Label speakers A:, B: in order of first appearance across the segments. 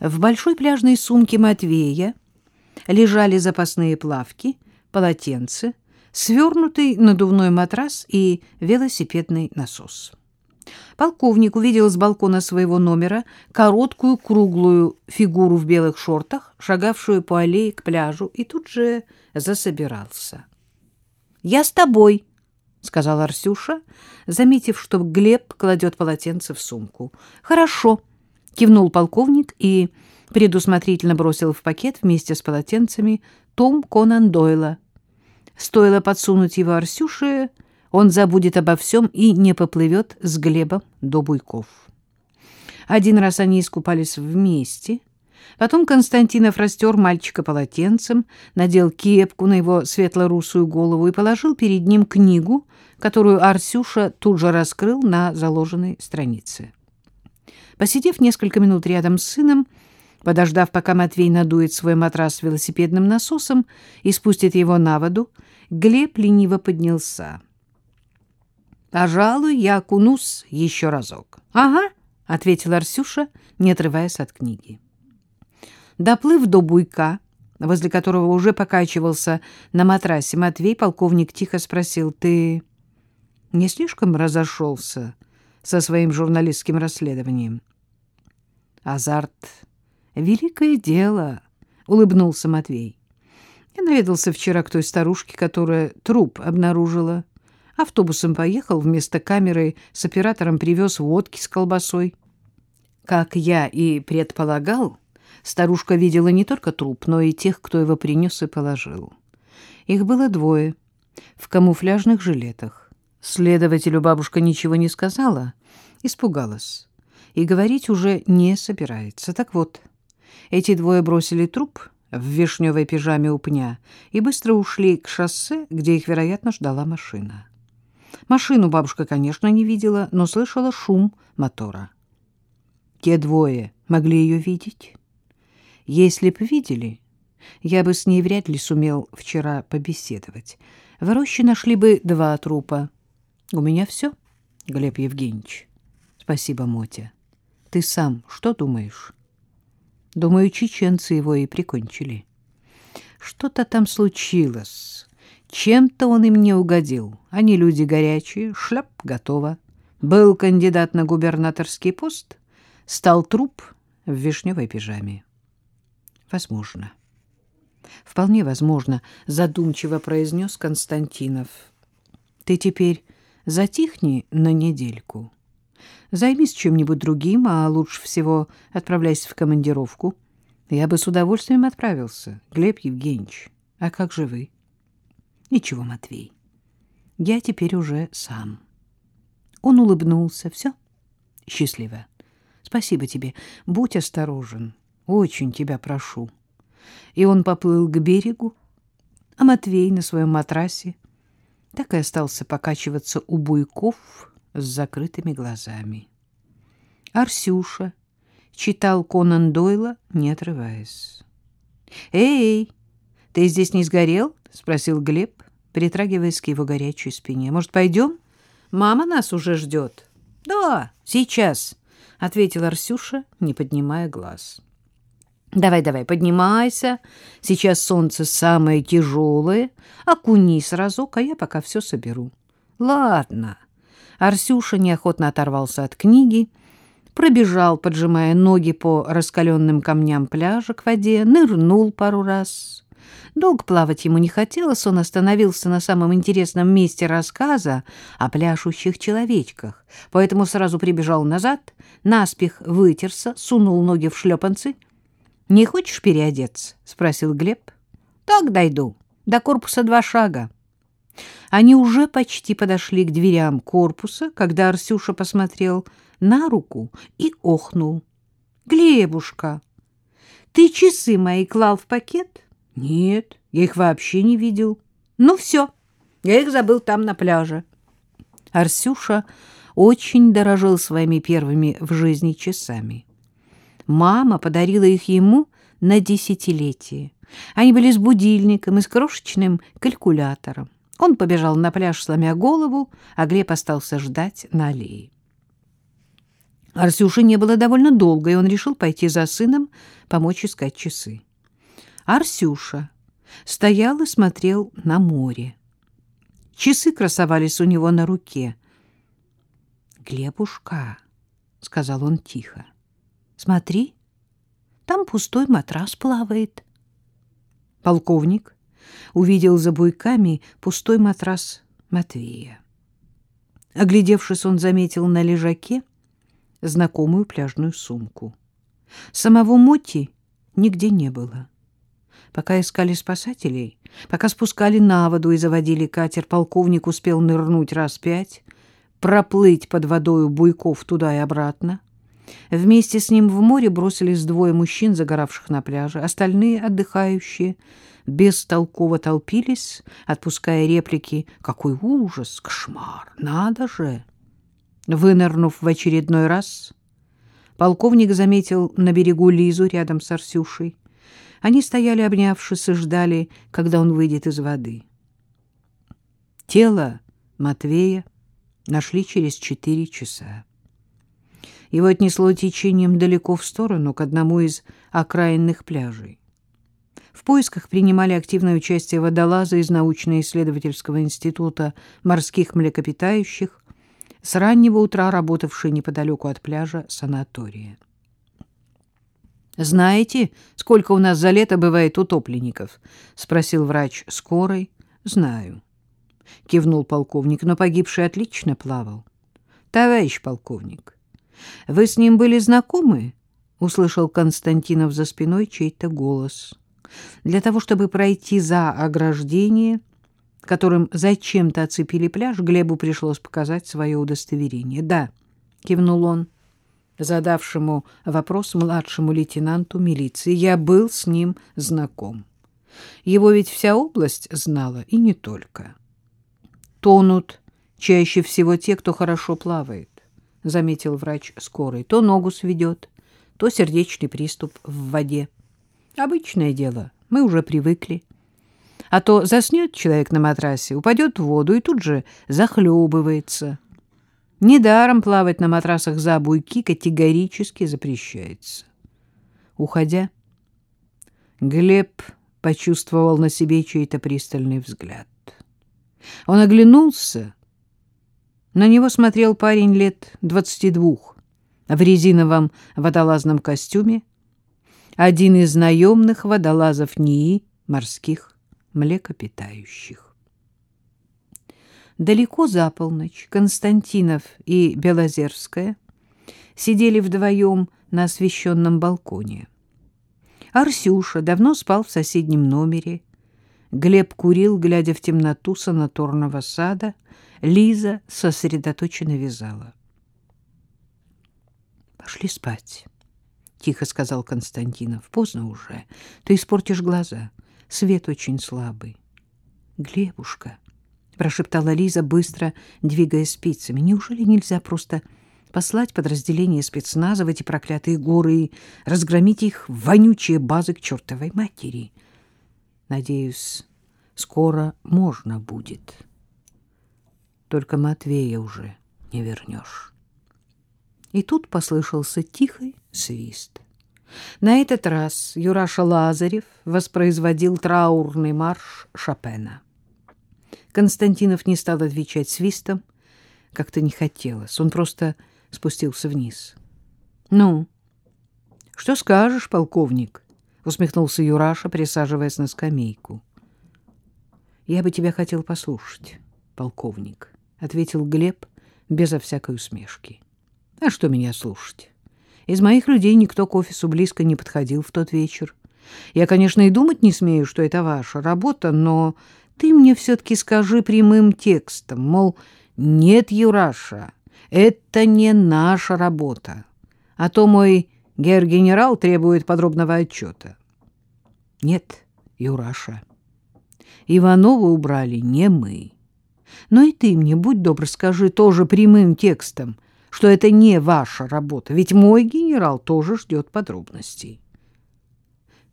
A: В большой пляжной сумке Матвея лежали запасные плавки, полотенце, свернутый надувной матрас и велосипедный насос. Полковник увидел с балкона своего номера короткую круглую фигуру в белых шортах, шагавшую по аллее к пляжу, и тут же засобирался. — Я с тобой, — сказал Арсюша, заметив, что Глеб кладет полотенце в сумку. — Хорошо, — кивнул полковник и предусмотрительно бросил в пакет вместе с полотенцами том Конан Дойла. Стоило подсунуть его Арсюше, он забудет обо всем и не поплывет с Глебом до Буйков. Один раз они искупались вместе. Потом Константинов растер мальчика полотенцем, надел кепку на его светло-русую голову и положил перед ним книгу, которую Арсюша тут же раскрыл на заложенной странице. Посидев несколько минут рядом с сыном, подождав, пока Матвей надует свой матрас велосипедным насосом и спустит его на воду, Глеб лениво поднялся. «Пожалуй, я окунусь еще разок». «Ага», — ответил Арсюша, не отрываясь от книги. Доплыв до буйка, возле которого уже покачивался на матрасе Матвей, полковник тихо спросил, «Ты не слишком разошелся со своим журналистским расследованием?» «Азарт — великое дело», — улыбнулся Матвей. «Я наведался вчера к той старушке, которая труп обнаружила». Автобусом поехал, вместо камеры с оператором привез водки с колбасой. Как я и предполагал, старушка видела не только труп, но и тех, кто его принес и положил. Их было двое, в камуфляжных жилетах. Следователю бабушка ничего не сказала, испугалась. И говорить уже не собирается. Так вот, эти двое бросили труп в вишневой пижаме у пня и быстро ушли к шоссе, где их, вероятно, ждала машина. Машину бабушка, конечно, не видела, но слышала шум мотора. Те двое могли ее видеть. Если б видели, я бы с ней вряд ли сумел вчера побеседовать. В роще нашли бы два трупа. У меня все, Глеб Евгеньевич. Спасибо, Мотя. Ты сам что думаешь? Думаю, чеченцы его и прикончили. Что-то там случилось. Чем-то он им не угодил. Они люди горячие, шляп готово. Был кандидат на губернаторский пост, стал труп в вишневой пижаме. Возможно. Вполне возможно, задумчиво произнес Константинов. Ты теперь затихни на недельку. Займись чем-нибудь другим, а лучше всего отправляйся в командировку. Я бы с удовольствием отправился, Глеб Евгеньевич. А как же вы? Ничего, Матвей, я теперь уже сам. Он улыбнулся. Все, счастливо. Спасибо тебе. Будь осторожен. Очень тебя прошу. И он поплыл к берегу, а Матвей на своем матрасе так и остался покачиваться у буйков с закрытыми глазами. Арсюша читал Конан Дойла, не отрываясь. «Эй, ты здесь не сгорел?» — спросил Глеб, притрагиваясь к его горячей спине. «Может, пойдем? Мама нас уже ждет». «Да, сейчас», — ответил Арсюша, не поднимая глаз. «Давай, давай, поднимайся. Сейчас солнце самое тяжелое. Окунись разок, а я пока все соберу». «Ладно». Арсюша неохотно оторвался от книги, пробежал, поджимая ноги по раскаленным камням пляжа к воде, нырнул пару раз Долго плавать ему не хотелось, он остановился на самом интересном месте рассказа о пляшущих человечках, поэтому сразу прибежал назад, наспех вытерся, сунул ноги в шлепанцы. — Не хочешь переодеться? — спросил Глеб. — Так дойду. До корпуса два шага. Они уже почти подошли к дверям корпуса, когда Арсюша посмотрел на руку и охнул. — Глебушка, ты часы мои клал в пакет? — нет, я их вообще не видел. Ну все, я их забыл там на пляже. Арсюша очень дорожил своими первыми в жизни часами. Мама подарила их ему на десятилетие. Они были с будильником и с крошечным калькулятором. Он побежал на пляж, сломя голову, а Глеб остался ждать на аллее. Арсюши не было довольно долго, и он решил пойти за сыном, помочь искать часы. Арсюша стоял и смотрел на море. Часы красовались у него на руке. «Глебушка», — сказал он тихо, — «смотри, там пустой матрас плавает». Полковник увидел за буйками пустой матрас Матвея. Оглядевшись, он заметил на лежаке знакомую пляжную сумку. Самого Моти нигде не было. Пока искали спасателей, пока спускали на воду и заводили катер, полковник успел нырнуть раз пять, проплыть под водою буйков туда и обратно. Вместе с ним в море бросились двое мужчин, загоравших на пляже. Остальные, отдыхающие, бестолково толпились, отпуская реплики «Какой ужас! Кошмар! Надо же!» Вынырнув в очередной раз, полковник заметил на берегу Лизу рядом с Арсюшей. Они стояли, обнявшись, и ждали, когда он выйдет из воды. Тело Матвея нашли через четыре часа. Его отнесло течением далеко в сторону, к одному из окраинных пляжей. В поисках принимали активное участие водолазы из научно-исследовательского института морских млекопитающих, с раннего утра работавшие неподалеку от пляжа санатория. «Знаете, сколько у нас за лето бывает утопленников?» — спросил врач скорой. «Знаю», — кивнул полковник, но погибший отлично плавал. «Товарищ полковник, вы с ним были знакомы?» — услышал Константинов за спиной чей-то голос. Для того, чтобы пройти за ограждение, которым зачем-то оцепили пляж, Глебу пришлось показать свое удостоверение. «Да», — кивнул он, — задавшему вопрос младшему лейтенанту милиции. Я был с ним знаком. Его ведь вся область знала, и не только. Тонут чаще всего те, кто хорошо плавает, — заметил врач скорой. То ногу сведет, то сердечный приступ в воде. Обычное дело, мы уже привыкли. А то заснет человек на матрасе, упадет в воду и тут же захлебывается. Недаром плавать на матрасах за буйки категорически запрещается. Уходя, Глеб почувствовал на себе чей-то пристальный взгляд. Он оглянулся. На него смотрел парень лет двадцати двух в резиновом водолазном костюме, один из наемных водолазов НИИ морских млекопитающих. Далеко за полночь Константинов и Белозерская сидели вдвоем на освещенном балконе. Арсюша давно спал в соседнем номере. Глеб курил, глядя в темноту санаторного сада. Лиза сосредоточенно вязала. «Пошли спать», — тихо сказал Константинов. «Поздно уже. Ты испортишь глаза. Свет очень слабый». «Глебушка», прошептала Лиза, быстро двигая спицами. Неужели нельзя просто послать подразделение спецназа в эти проклятые горы и разгромить их вонючие базы к чертовой матери? Надеюсь, скоро можно будет. Только Матвея уже не вернешь. И тут послышался тихий свист. На этот раз Юраша Лазарев воспроизводил траурный марш Шопена. Константинов не стал отвечать свистом. Как-то не хотелось. Он просто спустился вниз. — Ну, что скажешь, полковник? — усмехнулся Юраша, присаживаясь на скамейку. — Я бы тебя хотел послушать, полковник, — ответил Глеб безо всякой усмешки. — А что меня слушать? Из моих людей никто к офису близко не подходил в тот вечер. Я, конечно, и думать не смею, что это ваша работа, но ты мне все-таки скажи прямым текстом, мол, нет, Юраша, это не наша работа, а то мой гер-генерал требует подробного отчета. Нет, Юраша, Иванова убрали не мы. Но и ты мне, будь добр, скажи тоже прямым текстом, что это не ваша работа, ведь мой генерал тоже ждет подробностей.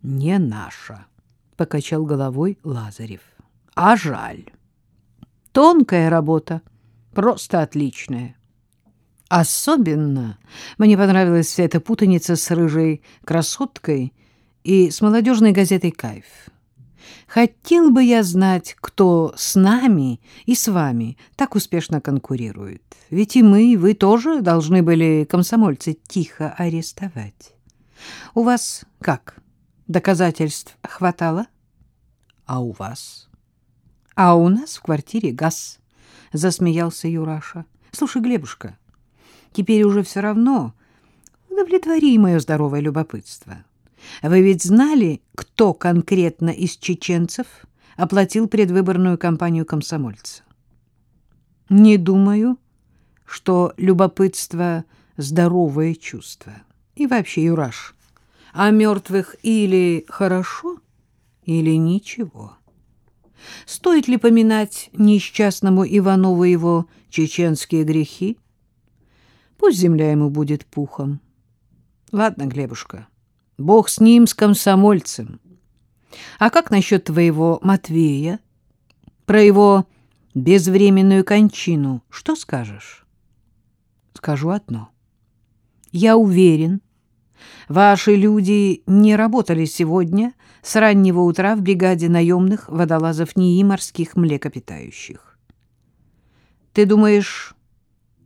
A: Не наша, — покачал головой Лазарев а жаль. Тонкая работа, просто отличная. Особенно мне понравилась вся эта путаница с рыжей красоткой и с молодежной газетой «Кайф». Хотел бы я знать, кто с нами и с вами так успешно конкурирует. Ведь и мы, и вы тоже должны были комсомольцы тихо арестовать. У вас как? Доказательств хватало? А у вас? А у нас в квартире газ, — засмеялся Юраша. Слушай, Глебушка, теперь уже все равно удовлетвори мое здоровое любопытство. Вы ведь знали, кто конкретно из чеченцев оплатил предвыборную кампанию комсомольца? Не думаю, что любопытство — здоровое чувство. И вообще, Юраш, о мертвых или хорошо, или ничего. Стоит ли поминать несчастному Иванову его чеченские грехи? Пусть земля ему будет пухом. Ладно, Глебушка, — Бог с ним, с комсомольцем. А как насчет твоего Матвея? Про его безвременную кончину что скажешь? Скажу одно. Я уверен, ваши люди не работали сегодня с раннего утра в бригаде наемных водолазов НИИ морских млекопитающих. Ты думаешь,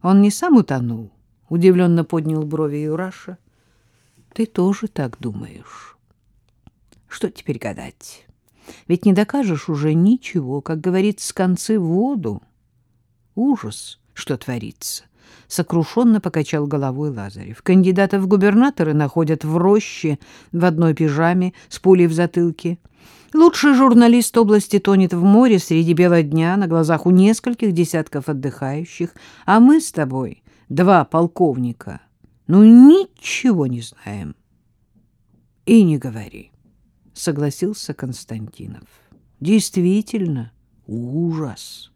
A: он не сам утонул? Удивленно поднял брови Юраша. — ты тоже так думаешь. Что теперь гадать? Ведь не докажешь уже ничего, как говорится, с концы в воду. Ужас, что творится. Сокрушенно покачал головой Лазарев. Кандидата в губернаторы находят в роще в одной пижаме с пулей в затылке. Лучший журналист области тонет в море среди бела дня на глазах у нескольких десятков отдыхающих, а мы с тобой, два полковника, ну, ничего не знаем. И не говори, согласился Константинов. Действительно, ужас.